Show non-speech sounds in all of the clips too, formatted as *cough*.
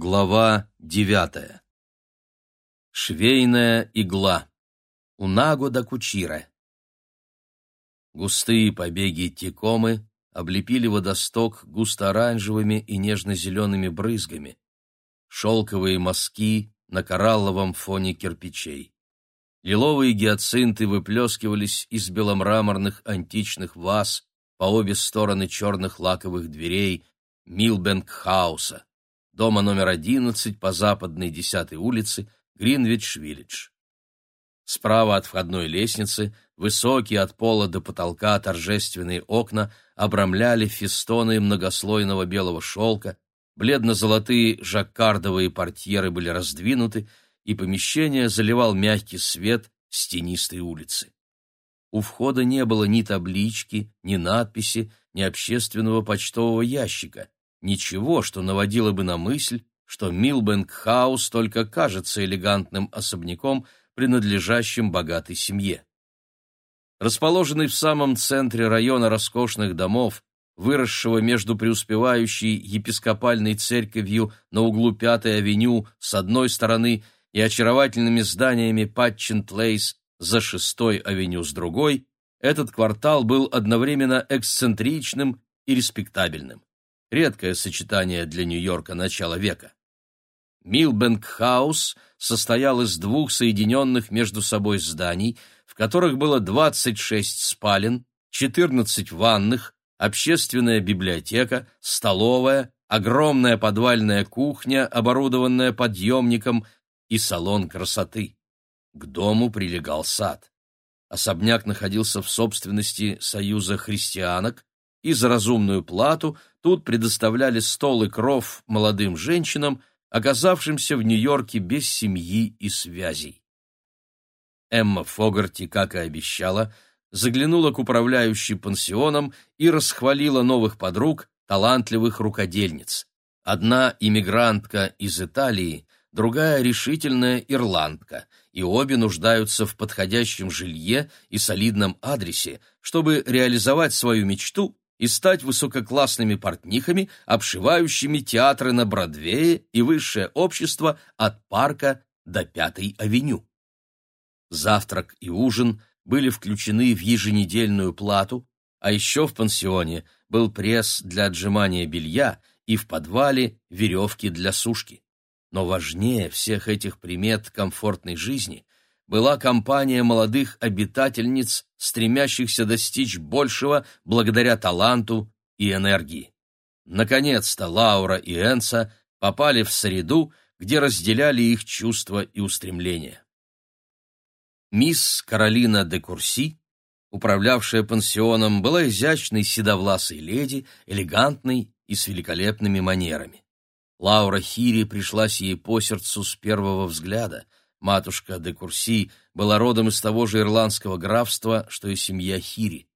Глава девятая. Швейная игла. Унаго да кучира. Густые побеги текомы облепили водосток густо-оранжевыми и нежно-зелеными брызгами. Шелковые мазки на коралловом фоне кирпичей. Лиловые гиацинты выплескивались из беломраморных античных ваз по обе стороны черных лаковых дверей Милбенк-хауса дома номер 11 по западной 10-й улице, Гринвич-Виллидж. Справа от входной лестницы высокие от пола до потолка торжественные окна обрамляли фестоны многослойного белого шелка, бледно-золотые жаккардовые портьеры были раздвинуты, и помещение заливал мягкий свет с тенистой улицы. У входа не было ни таблички, ни надписи, ни общественного почтового ящика, Ничего, что наводило бы на мысль, что Милбэнк-хаус только кажется элегантным особняком, принадлежащим богатой семье. Расположенный в самом центре района роскошных домов, выросшего между преуспевающей епископальной церковью на углу Пятой авеню с одной стороны и очаровательными зданиями Патчен-Плейс за Шестой авеню с другой, этот квартал был одновременно эксцентричным и респектабельным редкое сочетание для Нью-Йорка начала века. Милбэнк-хаус состоял из двух соединенных между собой зданий, в которых было 26 спален, 14 ванных, общественная библиотека, столовая, огромная подвальная кухня, оборудованная подъемником, и салон красоты. К дому прилегал сад. Особняк находился в собственности Союза христианок, и за разумную плату тут предоставляли стол и кров молодым женщинам, оказавшимся в Нью-Йорке без семьи и связей. Эмма Фогарти, как и обещала, заглянула к управляющей пансионом и расхвалила новых подруг, талантливых рукодельниц. Одна иммигрантка из Италии, другая решительная ирландка, и обе нуждаются в подходящем жилье и солидном адресе, чтобы реализовать свою мечту и стать высококлассными портнихами, обшивающими театры на Бродвее и высшее общество от парка до Пятой авеню. Завтрак и ужин были включены в еженедельную плату, а еще в пансионе был пресс для отжимания белья и в подвале веревки для сушки. Но важнее всех этих примет комфортной жизни была компания молодых обитательниц, стремящихся достичь большего благодаря таланту и энергии. Наконец-то Лаура и Энса попали в среду, где разделяли их чувства и устремления. Мисс Каролина де Курси, управлявшая пансионом, была изящной седовласой леди, элегантной и с великолепными манерами. Лаура Хири пришлась ей по сердцу с первого взгляда — Матушка де Курси была родом из того же ирландского графства, что и семья Хири.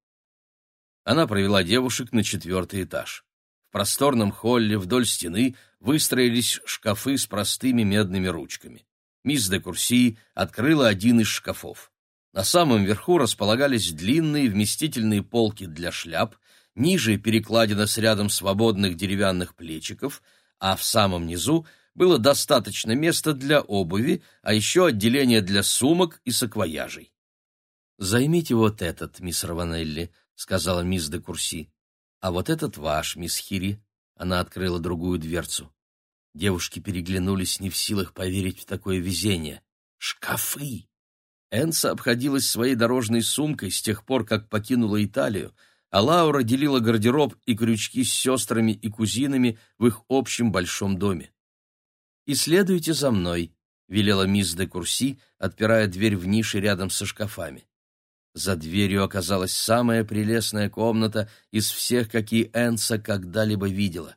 Она провела девушек на четвертый этаж. В просторном холле вдоль стены выстроились шкафы с простыми медными ручками. Мисс де Курси открыла один из шкафов. На самом верху располагались длинные вместительные полки для шляп, ниже перекладина с рядом свободных деревянных плечиков, а в самом низу — было достаточно места для обуви, а еще отделение для сумок и саквояжей. «Займите вот этот, мисс Раванелли», — сказала мисс де Курси. «А вот этот ваш, мисс Хири». Она открыла другую дверцу. Девушки переглянулись, не в силах поверить в такое везение. «Шкафы!» Энса обходилась своей дорожной сумкой с тех пор, как покинула Италию, а Лаура делила гардероб и крючки с сестрами и кузинами в их общем большом доме и следуйте за мной», — велела мисс де Курси, отпирая дверь в нише рядом со шкафами. За дверью оказалась самая прелестная комната из всех, какие Энса когда-либо видела.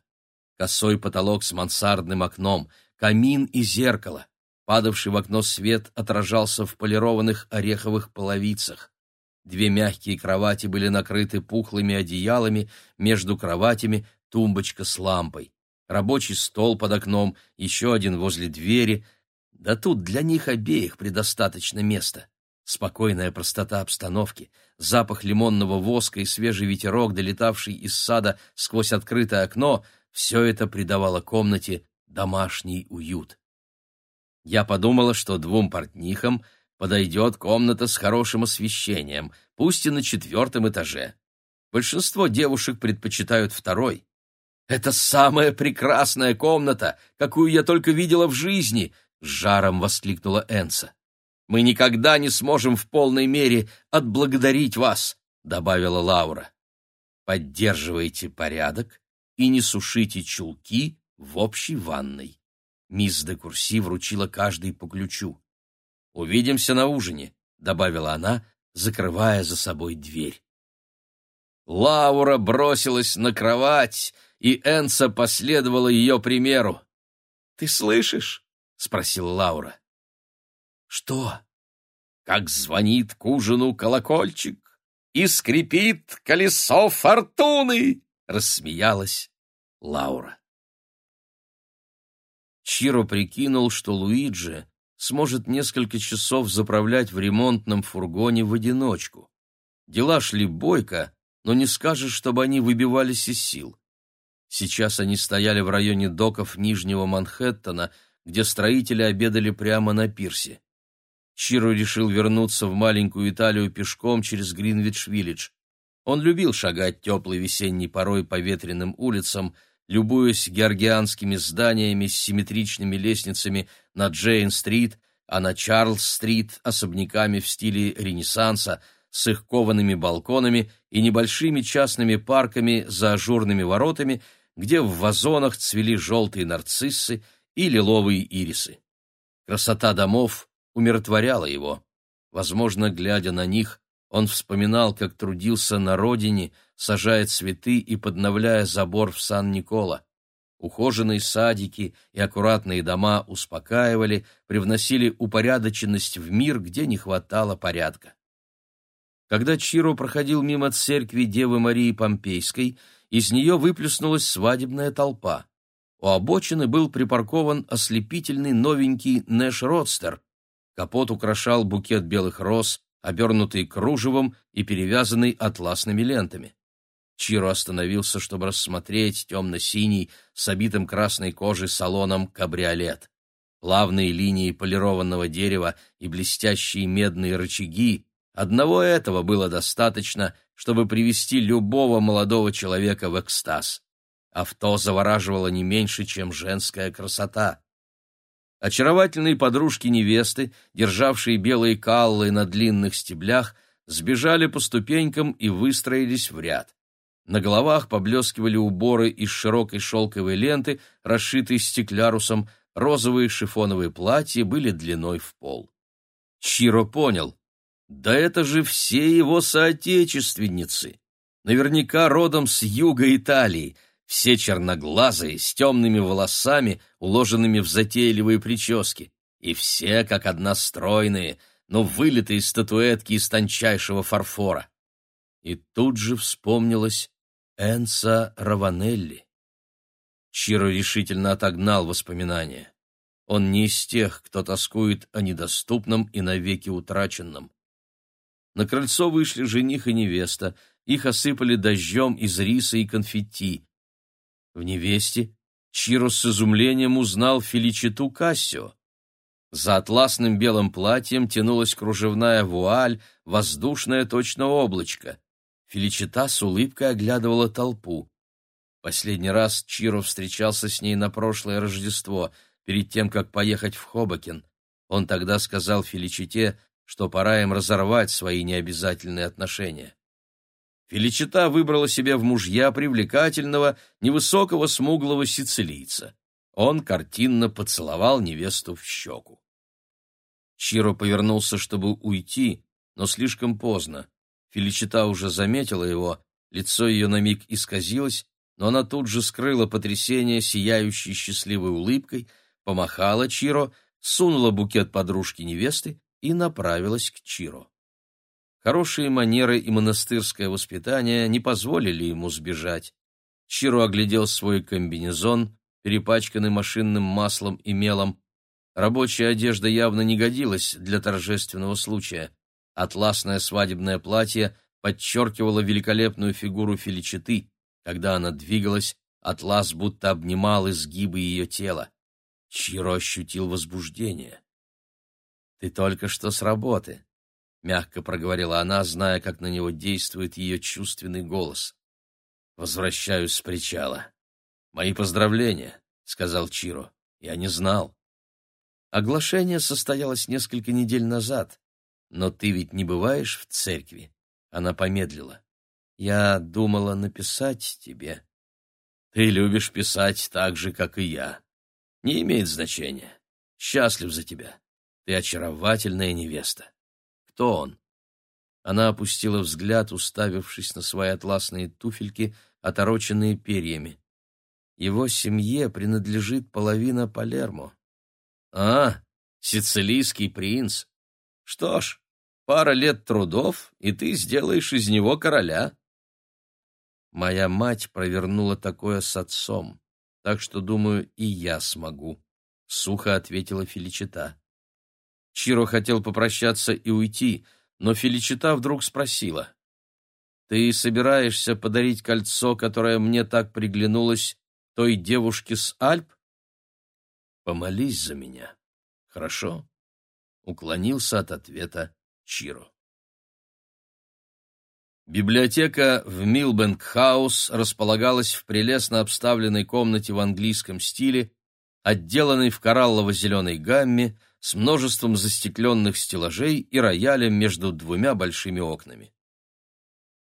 Косой потолок с мансардным окном, камин и зеркало. Падавший в окно свет отражался в полированных ореховых половицах. Две мягкие кровати были накрыты пухлыми одеялами, между кроватями тумбочка с лампой рабочий стол под окном, еще один возле двери. Да тут для них обеих предостаточно места. Спокойная простота обстановки, запах лимонного воска и свежий ветерок, долетавший из сада сквозь открытое окно, все это придавало комнате домашний уют. Я подумала, что двум портнихам подойдет комната с хорошим освещением, пусть и на четвертом этаже. Большинство девушек предпочитают второй. «Это самая прекрасная комната, какую я только видела в жизни!» — с жаром воскликнула Энса. «Мы никогда не сможем в полной мере отблагодарить вас», — добавила Лаура. «Поддерживайте порядок и не сушите чулки в общей ванной». Мисс де Курси вручила каждой по ключу. «Увидимся на ужине», — добавила она, закрывая за собой дверь. Лаура бросилась на кровать, и Энса последовала ее примеру. «Ты слышишь?» — спросила Лаура. «Что?» «Как звонит к ужину колокольчик и скрипит колесо фортуны!» — рассмеялась Лаура. Чиро прикинул, что Луиджи сможет несколько часов заправлять в ремонтном фургоне в одиночку. Дела шли бойко, но не скажешь, чтобы они выбивались из сил. Сейчас они стояли в районе доков Нижнего Манхэттена, где строители обедали прямо на пирсе. Чиро решил вернуться в маленькую Италию пешком через Гринвич-Виллидж. Он любил шагать теплой весенней порой по ветреным улицам, любуясь георгианскими зданиями с симметричными лестницами на Джейн-стрит, а на Чарльз-стрит особняками в стиле Ренессанса с их коваными балконами и небольшими частными парками за ажурными воротами, где в вазонах цвели желтые нарциссы и лиловые ирисы. Красота домов умиротворяла его. Возможно, глядя на них, он вспоминал, как трудился на родине, сажая цветы и подновляя забор в Сан-Никола. Ухоженные садики и аккуратные дома успокаивали, привносили упорядоченность в мир, где не хватало порядка. Когда Чиро проходил мимо церкви Девы Марии Помпейской, из нее выплеснулась свадебная толпа. У обочины был припаркован ослепительный новенький Нэш-Родстер. Капот украшал букет белых роз, обернутый кружевом и перевязанный атласными лентами. Чиро остановился, чтобы рассмотреть темно-синий с обитым красной кожей салоном кабриолет. Плавные линии полированного дерева и блестящие медные рычаги — одного этого было достаточно, чтобы привести любого молодого человека в экстаз. Авто завораживало не меньше, чем женская красота. Очаровательные подружки невесты, державшие белые каллы на длинных стеблях, сбежали по ступенькам и выстроились в ряд. На головах поблескивали уборы из широкой шелковой ленты, расшитой стеклярусом, розовые шифоновые платья были длиной в пол. Чиро понял, да это же все его соотечественницы, наверняка родом с юга Италии, все черноглазые, с темными волосами, уложенными в затейливые прически, и все как одна стройные, но вылитые статуэтки из тончайшего фарфора. И тут же вспомнилась Энса Раванелли. Чиро решительно отогнал воспоминания. Он не из тех, кто тоскует о недоступном и навеки утраченном. На крыльцо вышли жених и невеста, их осыпали дождем из риса и конфетти. В невесте Чиро с изумлением узнал Феличиту Кассио. За атласным белым платьем тянулась кружевная вуаль, воздушное точно облачко. Феличита с улыбкой оглядывала толпу. Последний раз Чиро встречался с ней на прошлое Рождество, перед тем, как поехать в Хобокен. Он тогда сказал Феличите, что пора им разорвать свои необязательные отношения. Феличита выбрала себе в мужья привлекательного, невысокого смуглого сицилийца. Он картинно поцеловал невесту в щеку. Чиро повернулся, чтобы уйти, но слишком поздно. Феличита уже заметила его, лицо ее на миг исказилось, но она тут же скрыла потрясение сияющей счастливой улыбкой, помахала Чиро, сунула букет подружки невесты и направилась к Чиро. Хорошие манеры и монастырское воспитание не позволили ему сбежать. Чиро оглядел свой комбинезон, перепачканный машинным маслом и мелом. Рабочая одежда явно не годилась для торжественного случая. Атласное свадебное платье подчеркивало великолепную фигуру Феличиты. Когда она двигалась, атлас будто обнимал изгибы ее тела. Чиро ощутил возбуждение. «Ты только что с работы», — мягко проговорила она, зная, как на него действует ее чувственный голос. «Возвращаюсь с причала. Мои поздравления», — сказал Чиро. «Я не знал». Оглашение состоялось несколько недель назад, но ты ведь не бываешь в церкви. Она помедлила. Я думала написать тебе. Ты любишь писать так же, как и я. Не имеет значения. Счастлив за тебя. Ты очаровательная невеста. Кто он? Она опустила взгляд, уставившись на свои атласные туфельки, отороченные перьями. Его семье принадлежит половина Палермо. А, сицилийский принц. Что ж, пара лет трудов, и ты сделаешь из него короля. Моя мать провернула такое с отцом, так что, думаю, и я смогу, — сухо ответила Феличита. Чиро хотел попрощаться и уйти, но Феличита вдруг спросила. «Ты собираешься подарить кольцо, которое мне так приглянулось, той девушке с Альп?» «Помолись за меня, хорошо?» Уклонился от ответа Чиро. Библиотека в Милбенк-хаус располагалась в прелестно обставленной комнате в английском стиле, отделанной в кораллово-зеленой гамме, с множеством застекленных стеллажей и роялем между двумя большими окнами.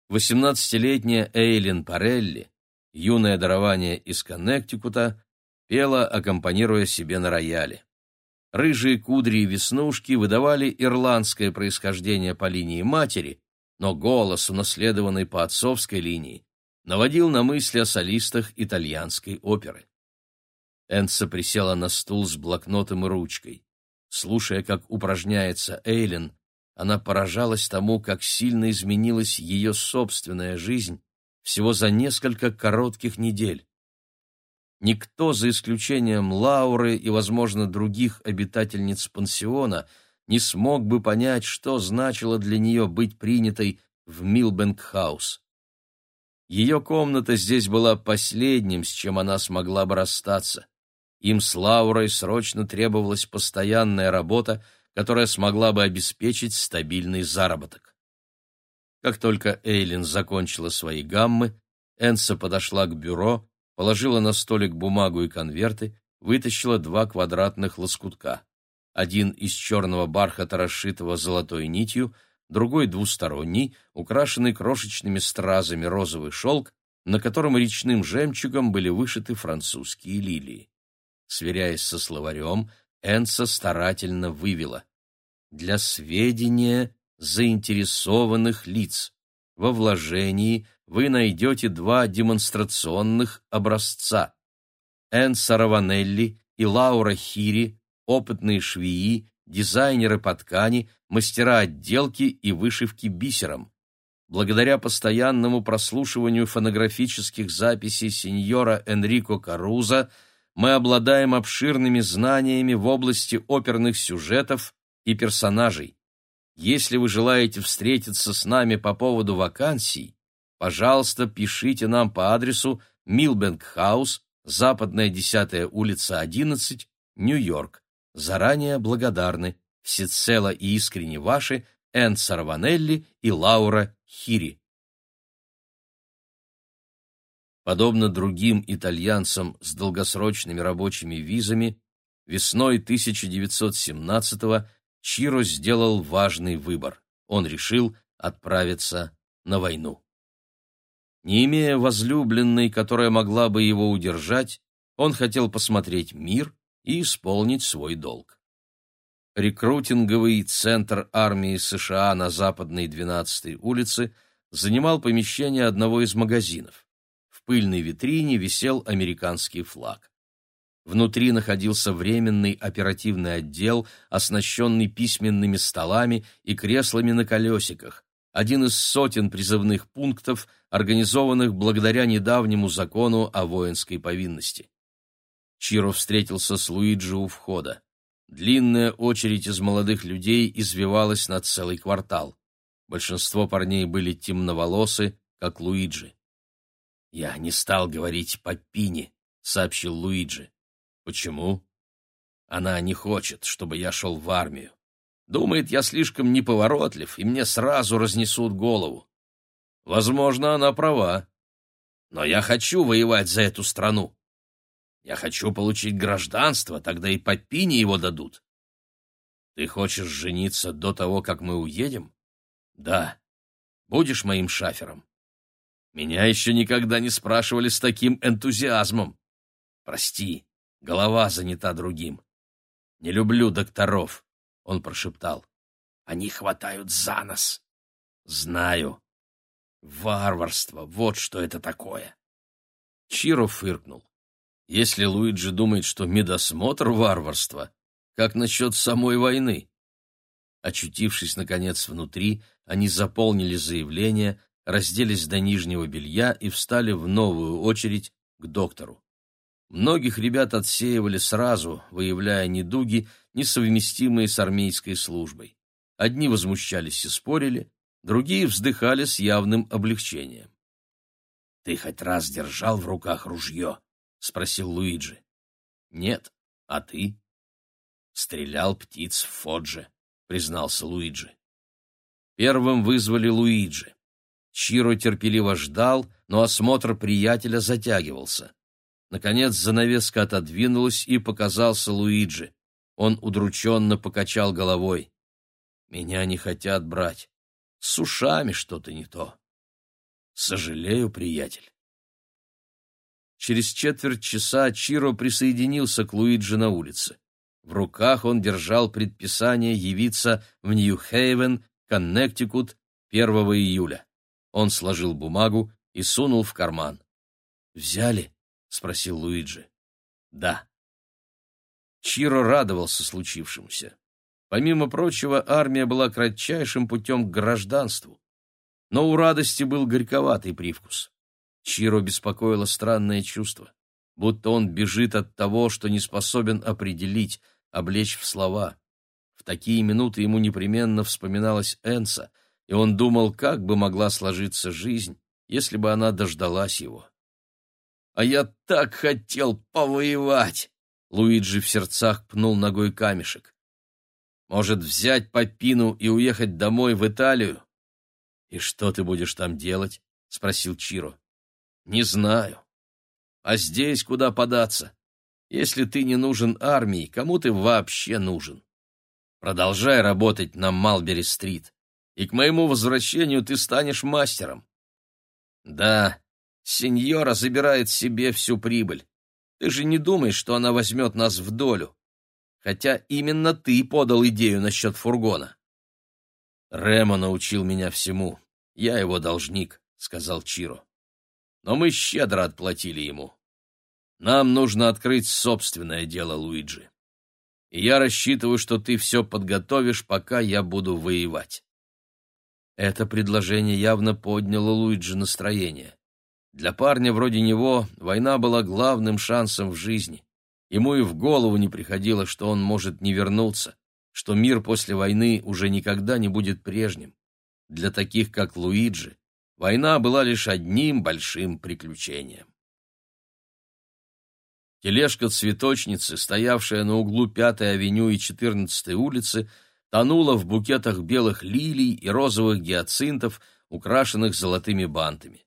Восемнадцатилетняя Эйлин Парелли, юное дарование из Коннектикута, пела, аккомпанируя себе на рояле. Рыжие кудри и веснушки выдавали ирландское происхождение по линии матери, но голос, унаследованный по отцовской линии, наводил на мысли о солистах итальянской оперы. Энса присела на стул с блокнотом и ручкой. Слушая, как упражняется Эйлин, она поражалась тому, как сильно изменилась ее собственная жизнь всего за несколько коротких недель. Никто, за исключением Лауры и, возможно, других обитательниц пансиона, не смог бы понять, что значило для нее быть принятой в Милбенк-хаус. Ее комната здесь была последним, с чем она смогла бы расстаться. Им с Лаурой срочно требовалась постоянная работа, которая смогла бы обеспечить стабильный заработок. Как только Эйлин закончила свои гаммы, Энса подошла к бюро, положила на столик бумагу и конверты, вытащила два квадратных лоскутка. Один из черного бархата, расшитого золотой нитью, другой двусторонний, украшенный крошечными стразами розовый шелк, на котором речным жемчугом были вышиты французские лилии. Сверяясь со словарем, Энса старательно вывела «Для сведения заинтересованных лиц. Во вложении вы найдете два демонстрационных образца. Энса Раванелли и Лаура Хири опытные швеи, дизайнеры по ткани, мастера отделки и вышивки бисером. Благодаря постоянному прослушиванию фонографических записей сеньора Энрико Каруза мы обладаем обширными знаниями в области оперных сюжетов и персонажей. Если вы желаете встретиться с нами по поводу вакансий, пожалуйста, пишите нам по адресу Милбенк-хаус, Западная 10 улица, 11, Нью-Йорк. Заранее благодарны. Всецело и искренне ваши Энца Раванелли и Лаура Хири. Подобно другим итальянцам с долгосрочными рабочими визами, весной 1917-го Чиро сделал важный выбор. Он решил отправиться на войну. Не имея возлюбленной, которая могла бы его удержать, он хотел посмотреть мир и исполнить свой долг. Рекрутинговый центр армии США на западной 12-й улице занимал помещение одного из магазинов. Пыльной витрине висел американский флаг. Внутри находился временный оперативный отдел, оснащенный письменными столами и креслами на колесиках, один из сотен призывных пунктов, организованных благодаря недавнему закону о воинской повинности. Чиро встретился с Луиджи у входа. Длинная очередь из молодых людей извивалась на целый квартал. Большинство парней были темноволосы, как Луиджи. «Я не стал говорить Паппини», — сообщил Луиджи. «Почему?» Она не хочет, чтобы я шел в армию. Думает, я слишком неповоротлив, и мне сразу разнесут голову. Возможно, она права. Но я хочу воевать за эту страну. Я хочу получить гражданство, тогда и по пине его дадут. Ты хочешь жениться до того, как мы уедем? Да. Будешь моим шафером? Меня еще никогда не спрашивали с таким энтузиазмом. Прости, голова занята другим. Не люблю докторов, он прошептал. Они хватают за нос. Знаю. Варварство, вот что это такое. Чиро фыркнул. Если Луиджи думает, что медосмотр — варварство, как насчет самой войны? Очутившись, наконец, внутри, они заполнили заявление, разделись до нижнего белья и встали в новую очередь к доктору. Многих ребят отсеивали сразу, выявляя недуги, несовместимые с армейской службой. Одни возмущались и спорили, другие вздыхали с явным облегчением. «Ты хоть раз держал в руках ружье?» — спросил Луиджи. «Нет. А ты?» «Стрелял птиц в Фодже», — признался Луиджи. Первым вызвали Луиджи. Чиро терпеливо ждал, но осмотр приятеля затягивался. Наконец занавеска отодвинулась, и показался Луиджи. Он удрученно покачал головой. «Меня не хотят брать. С ушами что-то не то. Сожалею, приятель». Через четверть часа Чиро присоединился к Луиджи на улице. В руках он держал предписание явиться в Нью-Хейвен, Коннектикут, 1 июля. Он сложил бумагу и сунул в карман. «Взяли?» — спросил Луиджи. «Да». Чиро радовался случившемуся. Помимо прочего, армия была кратчайшим путем к гражданству. Но у радости был горьковатый привкус. Чиро беспокоило странное чувство, будто он бежит от того, что не способен определить, облечь в слова. В такие минуты ему непременно вспоминалась Энса, и он думал, как бы могла сложиться жизнь, если бы она дождалась его. «А я так хотел повоевать!» Луиджи в сердцах пнул ногой камешек. «Может, взять Папину и уехать домой в Италию?» «И что ты будешь там делать?» — спросил Чиро. «Не знаю. А здесь куда податься? Если ты не нужен армии, кому ты вообще нужен? Продолжай работать на Малбери-стрит, и к моему возвращению ты станешь мастером. Да, сеньора забирает себе всю прибыль. Ты же не думаешь, что она возьмет нас в долю? Хотя именно ты подал идею насчет фургона. Ремо научил меня всему. Я его должник, — сказал Чиро. Но мы щедро отплатили ему. Нам нужно открыть собственное дело, Луиджи. И я рассчитываю, что ты все подготовишь, пока я буду воевать. Это предложение явно подняло Луиджи настроение. Для парня вроде него война была главным шансом в жизни. Ему и в голову не приходило, что он может не вернуться, что мир после войны уже никогда не будет прежним. Для таких, как Луиджи, война была лишь одним большим приключением. Тележка цветочницы, стоявшая на углу Пятой авеню и Четырнадцатой улицы, тонула в букетах белых лилий и розовых гиацинтов, украшенных золотыми бантами.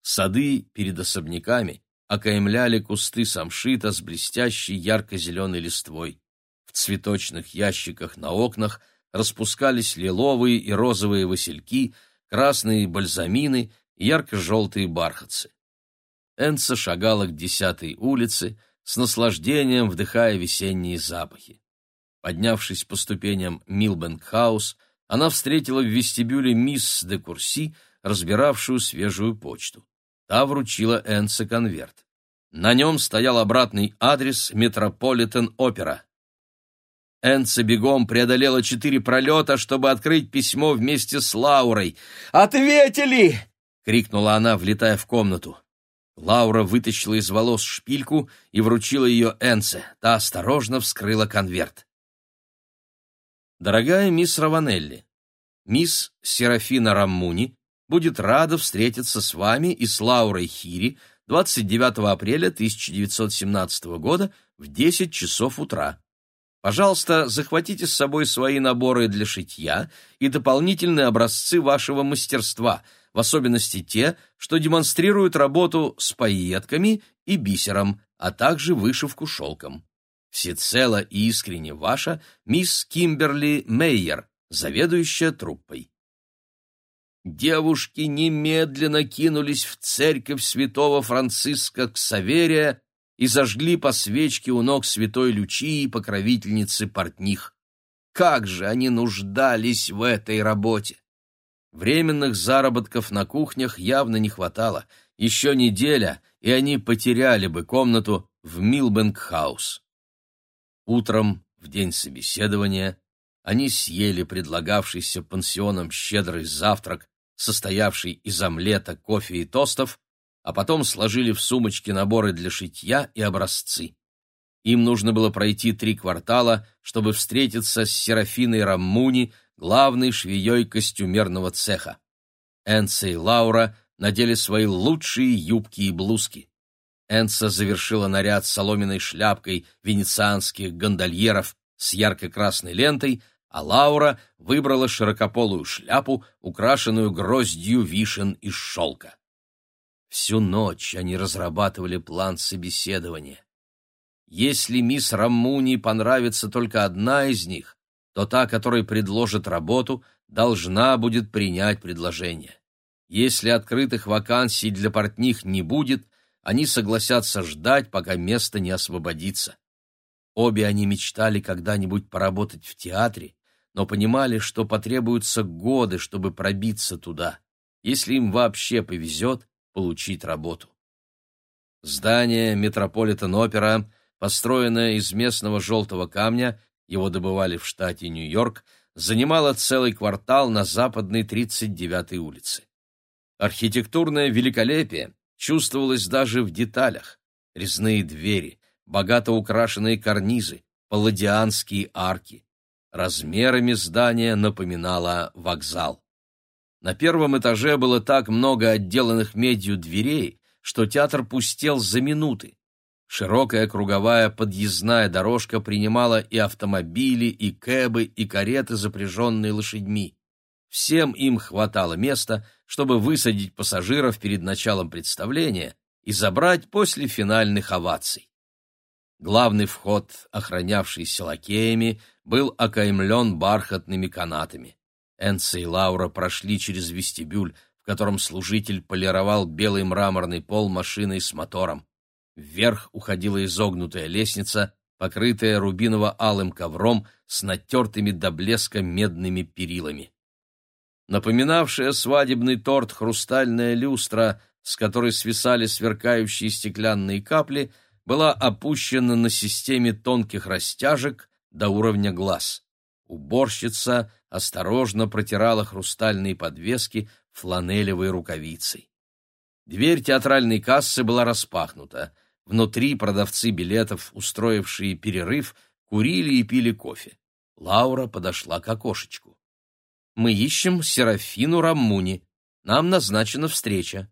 Сады перед особняками окаймляли кусты самшита с блестящей ярко-зеленой листвой. В цветочных ящиках на окнах распускались лиловые и розовые васильки, красные бальзамины и ярко-желтые бархатцы. Энца шагала к десятой улице, с наслаждением вдыхая весенние запахи. Поднявшись по ступеням Милбенк-хаус, она встретила в вестибюле мисс де Курси, разбиравшую свежую почту. Та вручила Энце конверт. На нем стоял обратный адрес Метрополитен-опера. Энца бегом преодолела четыре пролета, чтобы открыть письмо вместе с Лаурой. «Ответили!» — крикнула она, влетая в комнату. Лаура вытащила из волос шпильку и вручила ее Энце. Та осторожно вскрыла конверт. «Дорогая мисс Раванелли, мисс Серафина Раммуни будет рада встретиться с вами и с Лаурой Хири 29 апреля 1917 года в 10 часов утра. Пожалуйста, захватите с собой свои наборы для шитья и дополнительные образцы вашего мастерства, в особенности те, что демонстрируют работу с пайетками и бисером, а также вышивку шелком. Всецело и искренне ваша мисс Кимберли Мейер, заведующая труппой. Девушки немедленно кинулись в церковь святого Франциска Ксаверия и зажгли по свечке у ног святой Лючии, покровительницы портних. Как же они нуждались в этой работе! Временных заработков на кухнях явно не хватало. Еще неделя, и они потеряли бы комнату в Милбенк-хаус. Утром, в день собеседования, они съели предлагавшийся пансионом щедрый завтрак, состоявший из омлета, кофе и тостов, а потом сложили в сумочки наборы для шитья и образцы. Им нужно было пройти три квартала, чтобы встретиться с Серафиной Раммуни, главной швеей костюмерного цеха. Энса и Лаура надели свои лучшие юбки и блузки. Энса завершила наряд соломенной шляпкой венецианских гондольеров с ярко-красной лентой, а Лаура выбрала широкополую шляпу, украшенную гроздью вишен из шелка. Всю ночь они разрабатывали план собеседования. Если мисс Раммуни понравится только одна из них, то та, которая предложит работу, должна будет принять предложение. Если открытых вакансий для портних не будет, они согласятся ждать, пока место не освободится. Обе они мечтали когда-нибудь поработать в театре, но понимали, что потребуются годы, чтобы пробиться туда, если им вообще повезет получить работу. Здание Метрополитен-опера, построенное из местного желтого камня, его добывали в штате Нью-Йорк, занимало целый квартал на западной 39-й улице. Архитектурное великолепие чувствовалось даже в деталях. Резные двери, богато украшенные карнизы, палладианские арки. Размерами здание напоминало вокзал. На первом этаже было так много отделанных медью дверей, что театр пустел за минуты. Широкая круговая подъездная дорожка принимала и автомобили, и кэбы, и кареты, запряженные лошадьми. Всем им хватало места, чтобы высадить пассажиров перед началом представления и забрать после финальных оваций. Главный вход, охранявшийся лакеями, был окаймлен бархатными канатами. Энса и Лаура прошли через вестибюль, в котором служитель полировал белый мраморный пол машиной с мотором. Вверх уходила изогнутая лестница, покрытая рубиново-алым ковром с натертыми до блеска медными перилами напоминавшая свадебный торт хрустальная люстра, с которой свисали сверкающие стеклянные капли, была опущена на системе тонких растяжек до уровня глаз. Уборщица осторожно протирала хрустальные подвески фланелевой рукавицей. Дверь театральной кассы была распахнута. Внутри продавцы билетов, устроившие перерыв, курили и пили кофе. Лаура подошла к окошечку. Мы ищем Серафину Раммуни. Нам назначена встреча.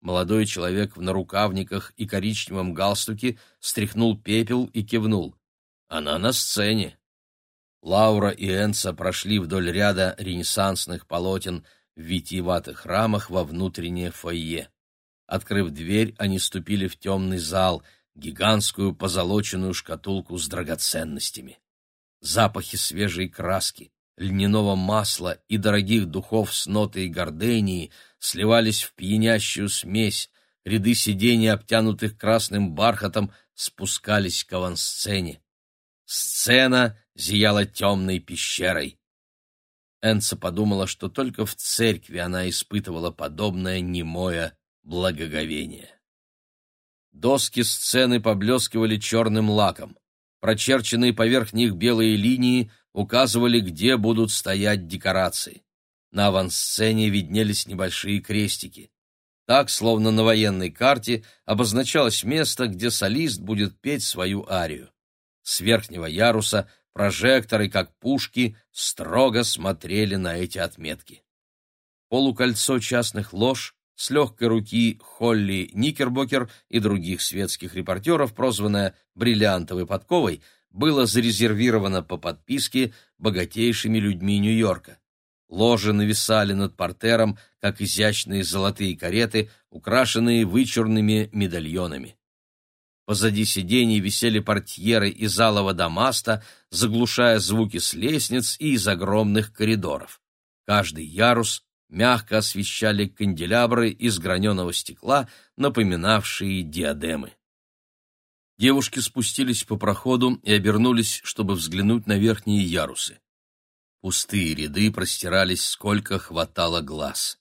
Молодой человек в нарукавниках и коричневом галстуке стряхнул пепел и кивнул. Она на сцене. Лаура и Энса прошли вдоль ряда ренессансных полотен в витиеватых рамах во внутреннее фойе. Открыв дверь, они ступили в темный зал, гигантскую позолоченную шкатулку с драгоценностями. Запахи свежей краски, льняного масла и дорогих духов с нотой гордении сливались в пьянящую смесь, ряды сидений, обтянутых красным бархатом, спускались к авансцене. Сцена зияла темной пещерой. Энца подумала, что только в церкви она испытывала подобное немое благоговение. Доски сцены поблескивали черным лаком. Прочерченные поверх них белые линии указывали, где будут стоять декорации. На авансцене виднелись небольшие крестики. Так, словно на военной карте, обозначалось место, где солист будет петь свою арию. С верхнего яруса прожекторы, как пушки, строго смотрели на эти отметки. Полукольцо частных лож с легкой руки Холли Никербокер и других светских репортеров, прозванная «бриллиантовой подковой», было зарезервировано по подписке богатейшими людьми Нью-Йорка. Ложи нависали над портером, как изящные золотые кареты, украшенные вычурными медальонами. Позади сидений висели портьеры из алого дамаста, заглушая звуки с лестниц и из огромных коридоров. Каждый ярус мягко освещали канделябры из граненого стекла, напоминавшие диадемы. Девушки спустились по проходу и обернулись, чтобы взглянуть на верхние ярусы. Пустые ряды простирались, сколько хватало глаз.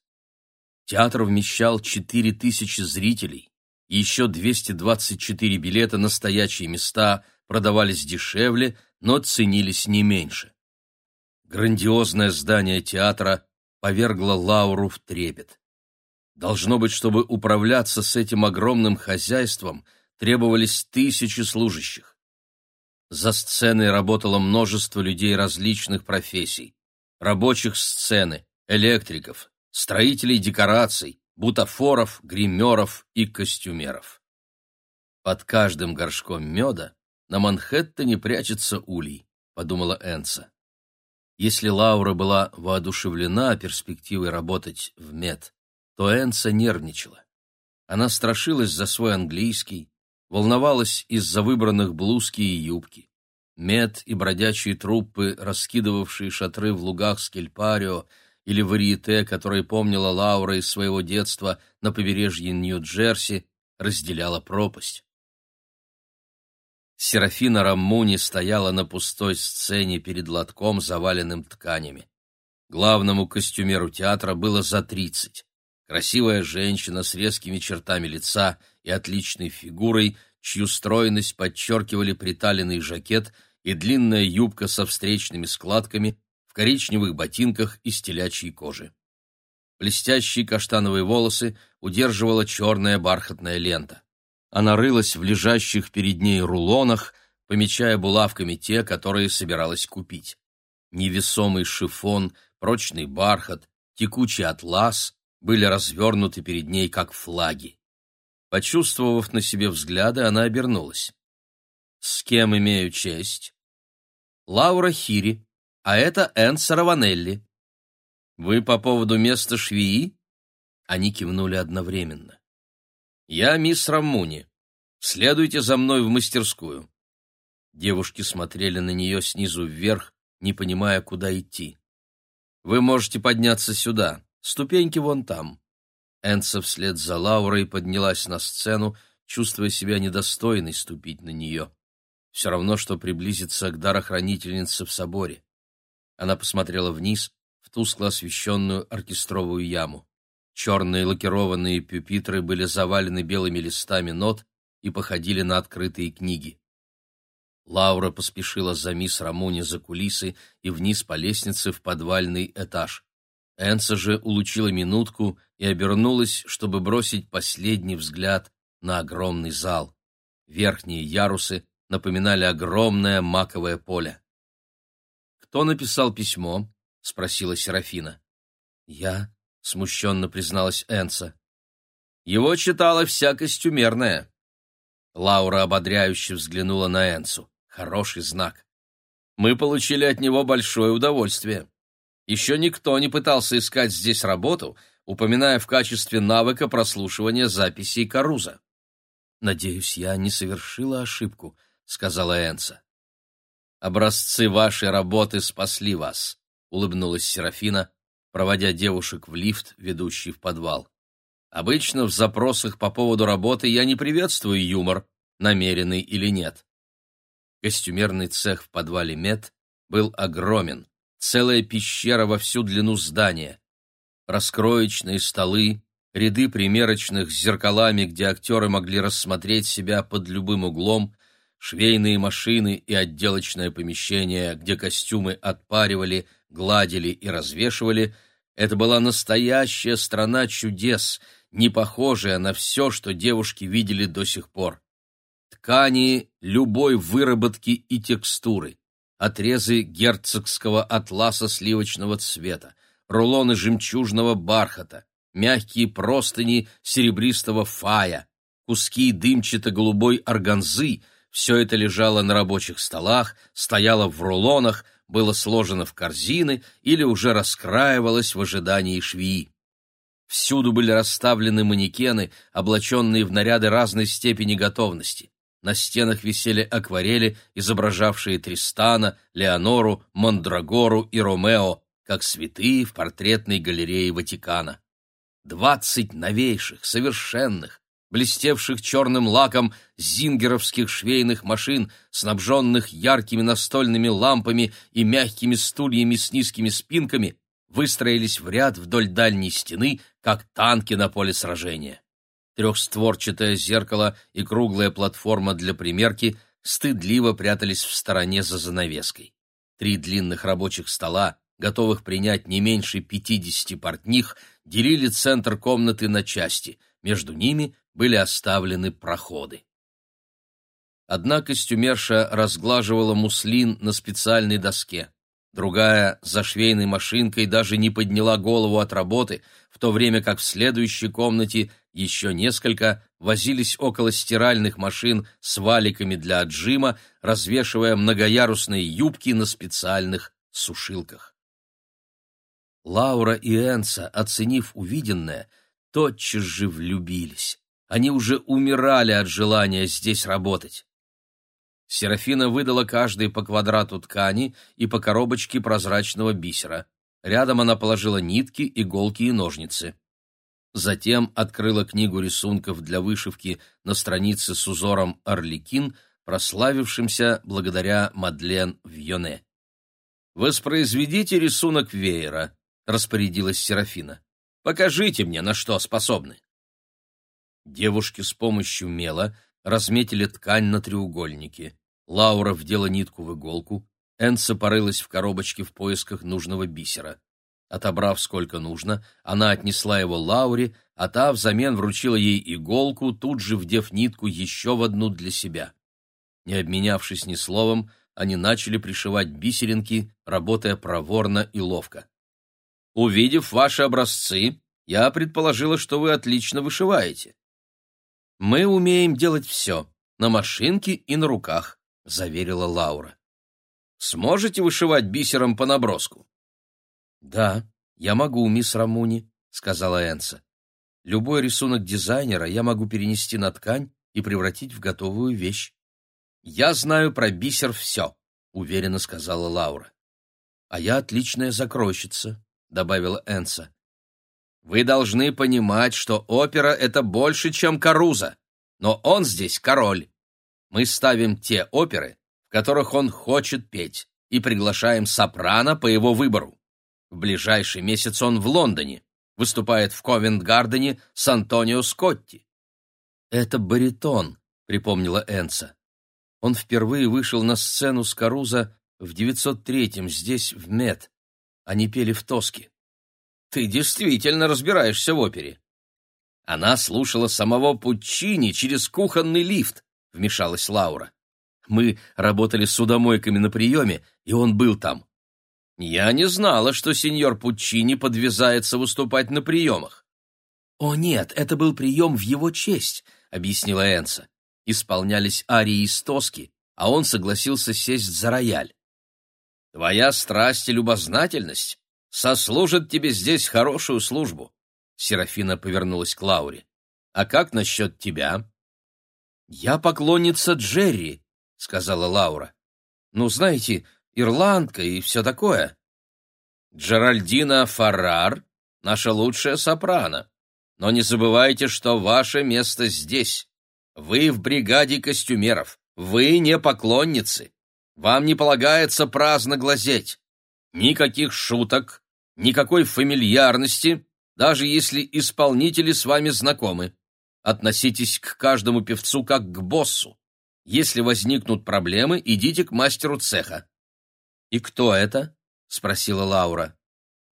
Театр вмещал четыре тысячи зрителей, и еще 224 билета на стоячие места продавались дешевле, но ценились не меньше. Грандиозное здание театра повергло Лауру в трепет. Должно быть, чтобы управляться с этим огромным хозяйством, требовались тысячи служащих. За сценой работало множество людей различных профессий. Рабочих сцены, электриков, строителей декораций, бутафоров, гримеров и костюмеров. Под каждым горшком меда на Манхэттене прячется улей, подумала Энса. Если Лаура была воодушевлена перспективой работать в мед, то Энса нервничала. Она страшилась за свой английский, волновалась из-за выбранных блузки и юбки. Мед и бродячие труппы, раскидывавшие шатры в лугах Скельпарио, или варьете, которое помнила Лаура из своего детства на побережье Нью-Джерси, разделяла пропасть. Серафина Раммуни стояла на пустой сцене перед лотком, заваленным тканями. Главному костюмеру театра было за тридцать. Красивая женщина с резкими чертами лица и отличной фигурой, чью стройность подчеркивали приталенный жакет и длинная юбка со встречными складками, в коричневых ботинках из телячьей кожи. Блестящие каштановые волосы удерживала черная бархатная лента. Она рылась в лежащих перед ней рулонах, помечая булавками те, которые собиралась купить. Невесомый шифон, прочный бархат, текучий атлас были развернуты перед ней, как флаги. Почувствовав на себе взгляды, она обернулась. «С кем имею честь?» «Лаура Хири», а это Энн Сараванелли. Вы по поводу места швеи? Они кивнули одновременно. Я мисс Рамуни. Следуйте за мной в мастерскую. Девушки смотрели на нее снизу вверх, не понимая, куда идти. Вы можете подняться сюда, ступеньки вон там. Энса вслед за Лаурой поднялась на сцену, чувствуя себя недостойной ступить на нее. Все равно, что приблизиться к дарохранительнице в соборе. Она посмотрела вниз, в тускло освещенную оркестровую яму. Черные лакированные пюпитры были завалены белыми листами нот и походили на открытые книги. Лаура поспешила за мисс Рамони за кулисы и вниз по лестнице в подвальный этаж. Энса же улучила минутку и обернулась, чтобы бросить последний взгляд на огромный зал. Верхние ярусы напоминали огромное маковое поле. «Кто написал письмо?» — спросила Серафина. «Я», — смущенно призналась Энса. «Его читала вся костюмерная». Лаура ободряюще взглянула на Энсу. Хороший знак. «Мы получили от него большое удовольствие. Еще никто не пытался искать здесь работу, упоминая в качестве навыка прослушивания записей Каруза». «Надеюсь, я не совершила ошибку», — сказала Энса. Образцы вашей работы спасли вас, улыбнулась Серафина, проводя девушек в лифт, ведущий в подвал. Обычно в запросах по поводу работы я не приветствую юмор, намеренный или нет. Костюмерный цех в подвале Мед был огромен, целая пещера во всю длину здания. Раскроечные столы, ряды примерочных с зеркалами, где актеры могли рассмотреть себя под любым углом, швейные машины и отделочное помещение, где костюмы отпаривали, гладили и развешивали, это была настоящая страна чудес, не похожая на все, что девушки видели до сих пор. Ткани любой выработки и текстуры, отрезы герцогского атласа сливочного цвета, рулоны жемчужного бархата, мягкие простыни серебристого фая, куски дымчато-голубой органзы — Все это лежало на рабочих столах, стояло в рулонах, было сложено в корзины или уже раскраивалось в ожидании швеи. Всюду были расставлены манекены, облаченные в наряды разной степени готовности. На стенах висели акварели, изображавшие Тристана, Леонору, Мандрагору и Ромео, как святые в портретной галерее Ватикана. Двадцать новейших, совершенных, блестевших черным лаком зингеровских швейных машин, снабженных яркими настольными лампами и мягкими стульями с низкими спинками, выстроились в ряд вдоль дальней стены, как танки на поле сражения. Трехстворчатое зеркало и круглая платформа для примерки стыдливо прятались в стороне за занавеской. Три длинных рабочих стола, готовых принять не меньше пятидесяти портних, делили центр комнаты на части, между ними были оставлены проходы. Одна костюмерша разглаживала муслин на специальной доске. Другая за швейной машинкой даже не подняла голову от работы, в то время как в следующей комнате еще несколько возились около стиральных машин с валиками для отжима, развешивая многоярусные юбки на специальных сушилках. Лаура и Энса, оценив увиденное, тотчас же влюбились. Они уже умирали от желания здесь работать. Серафина выдала каждой по квадрату ткани и по коробочке прозрачного бисера. Рядом она положила нитки, иголки и ножницы. Затем открыла книгу рисунков для вышивки на странице с узором «Орликин», прославившимся благодаря Мадлен Вьоне. «Воспроизведите рисунок веера», — распорядилась Серафина. «Покажите мне, на что способны». Девушки с помощью мела разметили ткань на треугольнике. Лаура вдела нитку в иголку, Энса порылась в коробочке в поисках нужного бисера. Отобрав сколько нужно, она отнесла его Лауре, а та взамен вручила ей иголку, тут же вдев нитку еще в одну для себя. Не обменявшись ни словом, они начали пришивать бисеринки, работая проворно и ловко. «Увидев ваши образцы, я предположила, что вы отлично вышиваете. Мы умеем делать все, на машинке и на руках», — заверила Лаура. «Сможете вышивать бисером по наброску?» «Да, я могу, мисс Рамуни», — сказала Энса. «Любой рисунок дизайнера я могу перенести на ткань и превратить в готовую вещь». «Я знаю про бисер все», — уверенно сказала Лаура. «А я отличная закройщица», — добавила Энса. «Вы должны понимать, что опера — это больше, чем Каруза, но он здесь король. Мы ставим те оперы, в которых он хочет петь, и приглашаем сопрано по его выбору. В ближайший месяц он в Лондоне, выступает в Ковент-Гардене с Антонио Скотти. «Это баритон», — припомнила Энса. Он впервые вышел на сцену с Каруза в 903-м здесь, в Мед. Они пели в Тоске. «Ты действительно разбираешься в опере». Она слушала самого Пуччини через кухонный лифт, — вмешалась Лаура. «Мы работали судомойками на приеме, и он был там. Я не знала, что сеньор Пуччини подвязается выступать на приемах». «О нет, это был прием в его честь», — объяснила Энса. Исполнялись арии из Тоски, а он согласился сесть за рояль. «Твоя страсть и любознательность сослужат тебе здесь хорошую службу», — Серафина повернулась к Лауре. «А как насчет тебя?» «Я поклонница Джерри», — сказала Лаура. «Ну, знаете, ирландка и все такое». «Джеральдина Фаррар — наша лучшая сопрано. Но не забывайте, что ваше место здесь. Вы в бригаде костюмеров. Вы не поклонницы. Вам не полагается праздно глазеть. Никаких шуток, никакой фамильярности, даже если исполнители с вами знакомы. Относитесь к каждому певцу как к боссу. Если возникнут проблемы, идите к мастеру цеха. И кто это? спросила Лаура.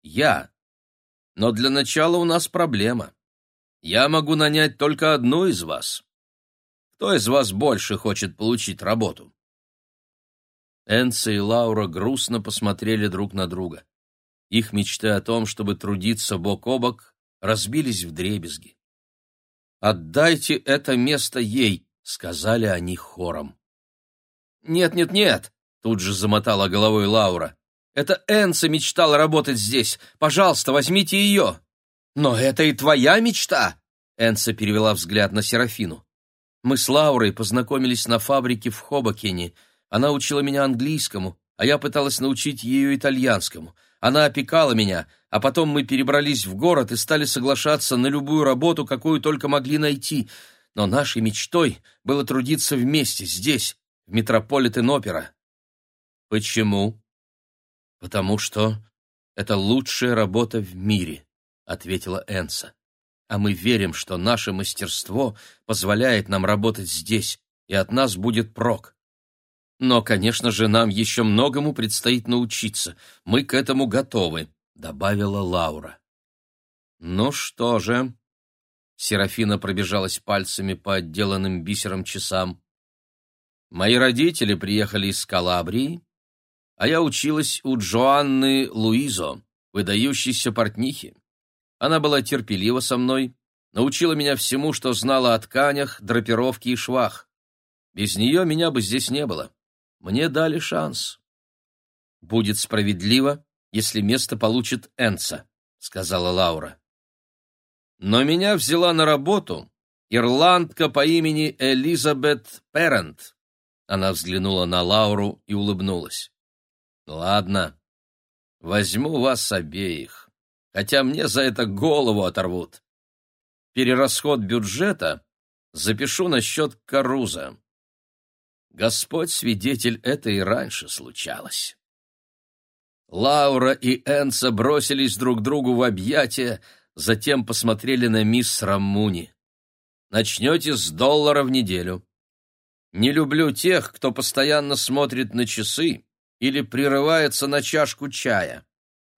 Я. Но для начала у нас проблема. Я могу нанять только одну из вас. Кто из вас больше хочет получить работу? Энса и Лаура грустно посмотрели друг на друга. Их мечты о том, чтобы трудиться бок о бок, разбились в дребезги. «Отдайте это место ей», — сказали они хором. «Нет-нет-нет», — тут же замотала головой Лаура. «Это Энса мечтала работать здесь. Пожалуйста, возьмите ее». «Но это и твоя мечта!» Энса перевела взгляд на Серафину. «Мы с Лаурой познакомились на фабрике в Хобокене. Она учила меня английскому, а я пыталась научить ее итальянскому. Она опекала меня, а потом мы перебрались в город и стали соглашаться на любую работу, какую только могли найти. Но нашей мечтой было трудиться вместе, здесь, в Метрополитен-опера. Почему? Потому что это лучшая работа в мире, ответила Энса. А мы верим, что наше мастерство позволяет нам работать здесь, и от нас будет прок. Но, конечно же, нам еще многому предстоит научиться. Мы к этому готовы, добавила Лаура. Ну что же, Серафина пробежалась пальцами по отделанным бисером часам. Мои родители приехали из Калабрии, а я училась у Джоанны Луизо, выдающейся портнихи. Она была терпелива со мной, научила меня всему, что знала о тканях, драпировке и швах. Без нее меня бы здесь не было. Мне дали шанс. «Будет справедливо, если место получит Энца», — сказала Лаура. Но меня взяла на работу ирландка по имени Элизабет Перрент. Она взглянула на Лауру и улыбнулась. «Ладно, возьму вас обеих, хотя мне за это голову оторвут. Перерасход бюджета запишу на счет Каруза. Господь свидетель, это и раньше случалось». Лаура и Энса бросились друг другу в объятия, затем посмотрели на мисс Раммуни. «Начнете с доллара в неделю. Не люблю тех, кто постоянно смотрит на часы или прерывается на чашку чая.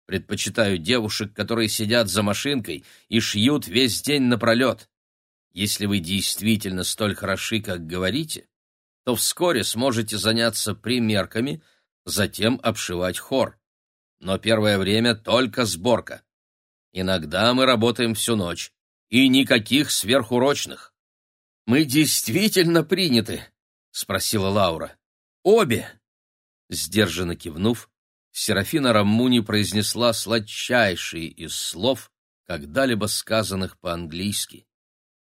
Предпочитаю девушек, которые сидят за машинкой и шьют весь день напролет. Если вы действительно столь хороши, как говорите, то вскоре сможете заняться примерками, затем обшивать хор. Но первое время только сборка. Иногда мы работаем всю ночь, и никаких сверхурочных. Мы действительно приняты, спросила Лаура. Обе. Сдержанно кивнув, Серафина Раммуни произнесла сладчайшие из слов, когда-либо сказанных по-английски.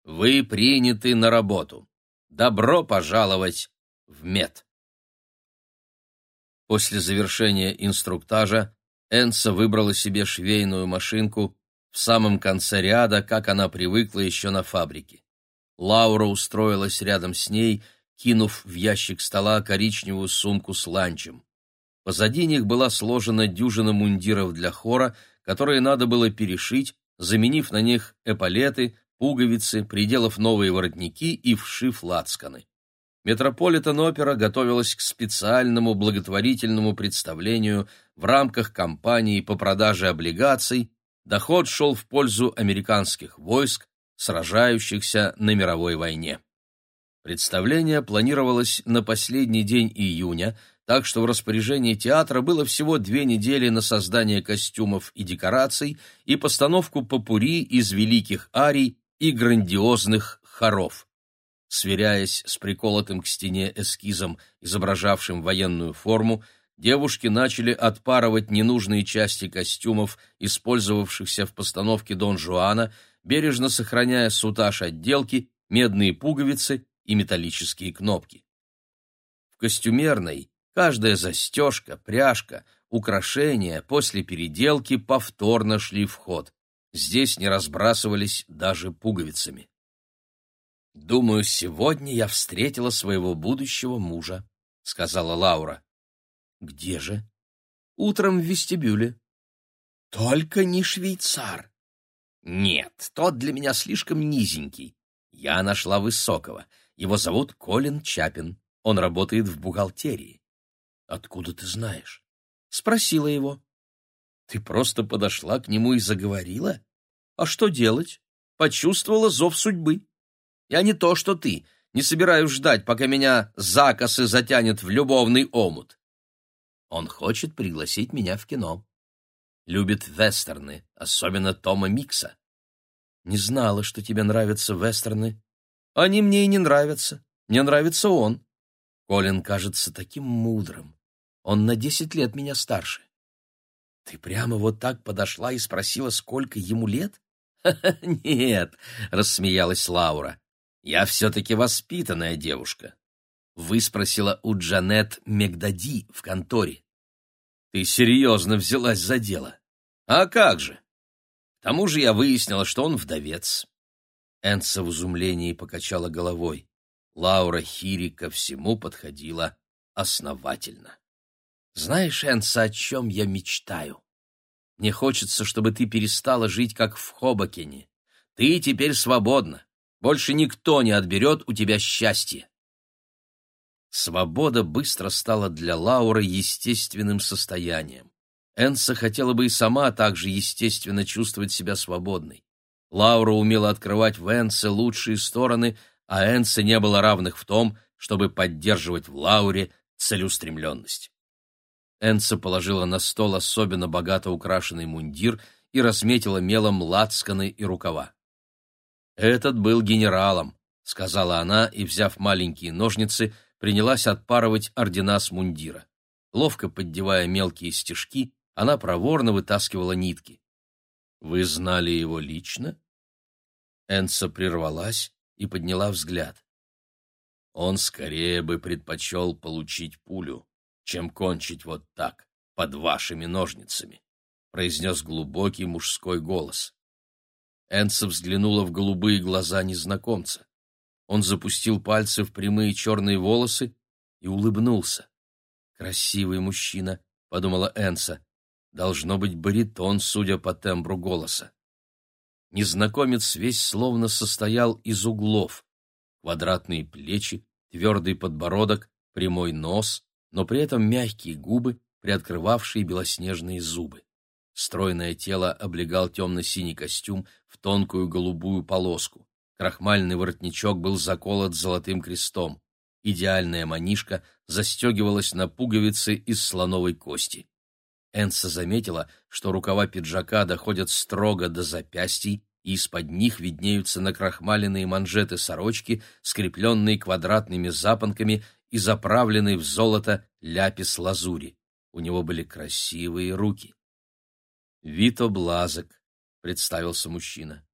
Вы приняты на работу. Добро пожаловать в мед. После завершения инструктажа Энса выбрала себе швейную машинку в самом конце ряда, как она привыкла еще на фабрике. Лаура устроилась рядом с ней, кинув в ящик стола коричневую сумку с ланчем. Позади них была сложена дюжина мундиров для хора, которые надо было перешить, заменив на них эполеты, пуговицы, приделав новые воротники и вшив лацканы. Метрополитен-опера готовилась к специальному благотворительному представлению в рамках кампании по продаже облигаций, доход шел в пользу американских войск, сражающихся на мировой войне. Представление планировалось на последний день июня, так что в распоряжении театра было всего две недели на создание костюмов и декораций и постановку попури из великих арий и грандиозных хоров. Сверяясь с приколотым к стене эскизом, изображавшим военную форму, девушки начали отпарывать ненужные части костюмов, использовавшихся в постановке Дон Жуана, бережно сохраняя сутаж отделки, медные пуговицы и металлические кнопки. В костюмерной каждая застежка, пряжка, украшения после переделки повторно шли в ход. Здесь не разбрасывались даже пуговицами. «Думаю, сегодня я встретила своего будущего мужа», — сказала Лаура. «Где же?» «Утром в вестибюле». «Только не швейцар». «Нет, тот для меня слишком низенький. Я нашла высокого. Его зовут Колин Чапин. Он работает в бухгалтерии». «Откуда ты знаешь?» «Спросила его». «Ты просто подошла к нему и заговорила? А что делать? Почувствовала зов судьбы». Я не то, что ты. Не собираюсь ждать, пока меня закосы затянет в любовный омут. Он хочет пригласить меня в кино. Любит вестерны, особенно Тома Микса. Не знала, что тебе нравятся вестерны. Они мне и не нравятся. Мне нравится он. Колин кажется таким мудрым. Он на десять лет меня старше. Ты прямо вот так подошла и спросила, сколько ему лет? *laughs* Нет, рассмеялась Лаура. Я все-таки воспитанная девушка. Вы спросила у Джанет Мегдади в конторе. Ты серьезно взялась за дело? А как же? К тому же я выяснила, что он вдовец. Энса в изумлении покачала головой. Лаура Хири ко всему подходила основательно. Знаешь, Энса, о чем я мечтаю? Мне хочется, чтобы ты перестала жить, как в Хобокене. Ты теперь свободна. Больше никто не отберет у тебя счастье. Свобода быстро стала для Лауры естественным состоянием. Энса хотела бы и сама также естественно чувствовать себя свободной. Лаура умела открывать в Энсе лучшие стороны, а Энсе не было равных в том, чтобы поддерживать в Лауре целеустремленность. Энса положила на стол особенно богато украшенный мундир и разметила мелом лацканы и рукава. «Этот был генералом», — сказала она и, взяв маленькие ножницы, принялась отпарывать ордена с мундира. Ловко поддевая мелкие стежки, она проворно вытаскивала нитки. «Вы знали его лично?» Энса прервалась и подняла взгляд. «Он скорее бы предпочел получить пулю, чем кончить вот так, под вашими ножницами», — произнес глубокий мужской голос. Энса взглянула в голубые глаза незнакомца. Он запустил пальцы в прямые черные волосы и улыбнулся. «Красивый мужчина», — подумала Энса. «Должно быть баритон, судя по тембру голоса». Незнакомец весь словно состоял из углов. Квадратные плечи, твердый подбородок, прямой нос, но при этом мягкие губы, приоткрывавшие белоснежные зубы. Стройное тело облегал темно-синий костюм в тонкую голубую полоску. Крахмальный воротничок был заколот золотым крестом. Идеальная манишка застегивалась на пуговицы из слоновой кости. Энса заметила, что рукава пиджака доходят строго до запястий, и из-под них виднеются накрахмаленные манжеты сорочки, скрепленные квадратными запонками и заправленный в золото ляпис лазури. У него были красивые руки. «Вито Блазок», — представился мужчина.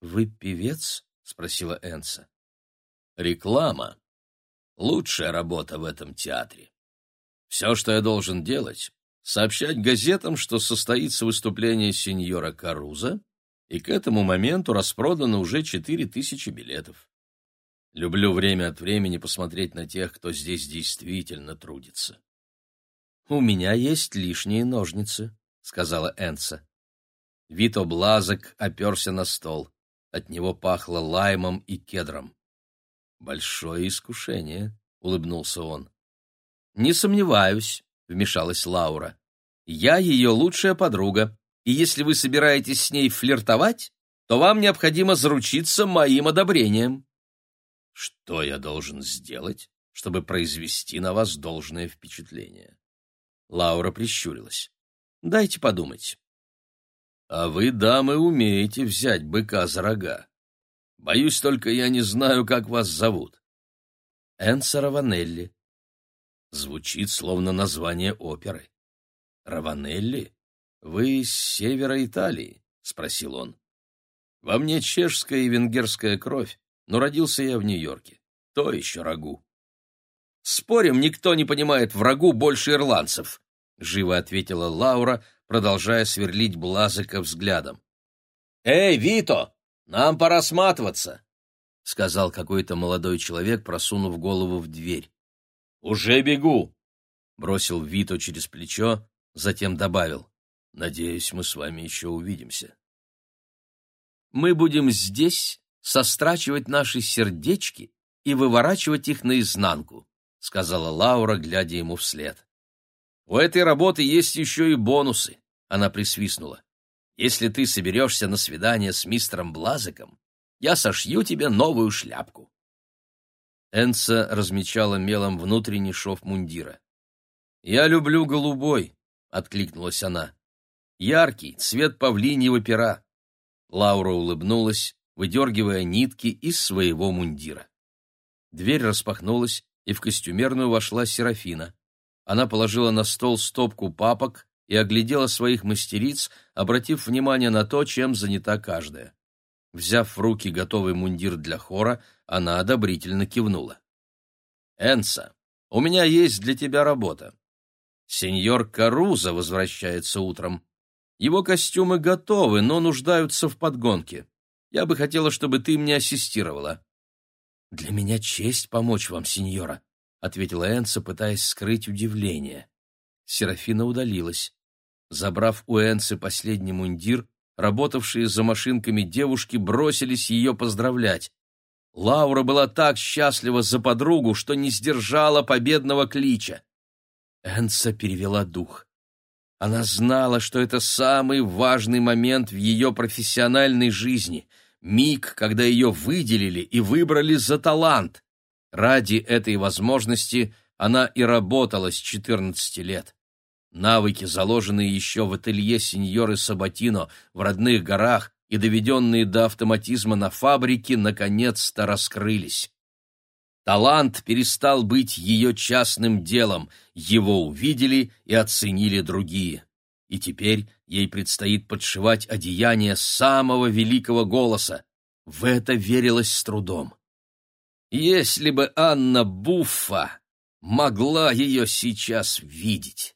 «Вы певец?» — спросила Энса. «Реклама. Лучшая работа в этом театре. Все, что я должен делать, сообщать газетам, что состоится выступление сеньора Каруза, и к этому моменту распродано уже четыре тысячи билетов. Люблю время от времени посмотреть на тех, кто здесь действительно трудится. «У меня есть лишние ножницы», — сказала Энса. Вито Блазок оперся на стол. От него пахло лаймом и кедром. «Большое искушение», — улыбнулся он. «Не сомневаюсь», — вмешалась Лаура. «Я ее лучшая подруга, и если вы собираетесь с ней флиртовать, то вам необходимо заручиться моим одобрением». Что я должен сделать, чтобы произвести на вас должное впечатление? Лаура прищурилась. Дайте подумать. А вы, дамы, умеете взять быка за рога. Боюсь только, я не знаю, как вас зовут. Энса Раванелли. Звучит словно название оперы. Раванелли? Вы с севера Италии? спросил он. Во мне чешская и венгерская кровь, но родился я в Нью-Йорке. То еще рагу. «Спорим, никто не понимает врагу больше ирландцев», — живо ответила Лаура, продолжая сверлить Блазыка взглядом. «Эй, Вито, нам пора сматываться», — сказал какой-то молодой человек, просунув голову в дверь. «Уже бегу», — бросил Вито через плечо, затем добавил. «Надеюсь, мы с вами еще увидимся». «Мы будем здесь сострачивать наши сердечки и выворачивать их наизнанку», — сказала Лаура, глядя ему вслед. «У этой работы есть еще и бонусы», — она присвистнула. «Если ты соберешься на свидание с мистером Блазиком, я сошью тебе новую шляпку». Энца размечала мелом внутренний шов мундира. «Я люблю голубой», — откликнулась она. «Яркий, цвет павлиньего пера». Лаура улыбнулась, выдергивая нитки из своего мундира. Дверь распахнулась, и в костюмерную вошла Серафина. Она положила на стол стопку папок и оглядела своих мастериц, обратив внимание на то, чем занята каждая. Взяв в руки готовый мундир для хора, она одобрительно кивнула. «Энса, у меня есть для тебя работа. Сеньор Каруза возвращается утром. Его костюмы готовы, но нуждаются в подгонке. Я бы хотела, чтобы ты мне ассистировала». «Для меня честь помочь вам, сеньора», — ответила Энса, пытаясь скрыть удивление. Серафина удалилась. Забрав у Энсы последний мундир, работавшие за машинками девушки бросились ее поздравлять. Лаура была так счастлива за подругу, что не сдержала победного клича. Энса перевела дух. Она знала, что это самый важный момент в ее профессиональной жизни, миг, когда ее выделили и выбрали за талант. Ради этой возможности она и работала с 14 лет. Навыки, заложенные еще в ателье сеньоры Сабатино в родных горах и доведенные до автоматизма на фабрике, наконец-то раскрылись. Талант перестал быть ее частным делом, его увидели и оценили другие. И теперь ей предстоит подшивать одеяние самого великого голоса. В это верилось с трудом. Если бы Анна Буффа могла ее сейчас видеть!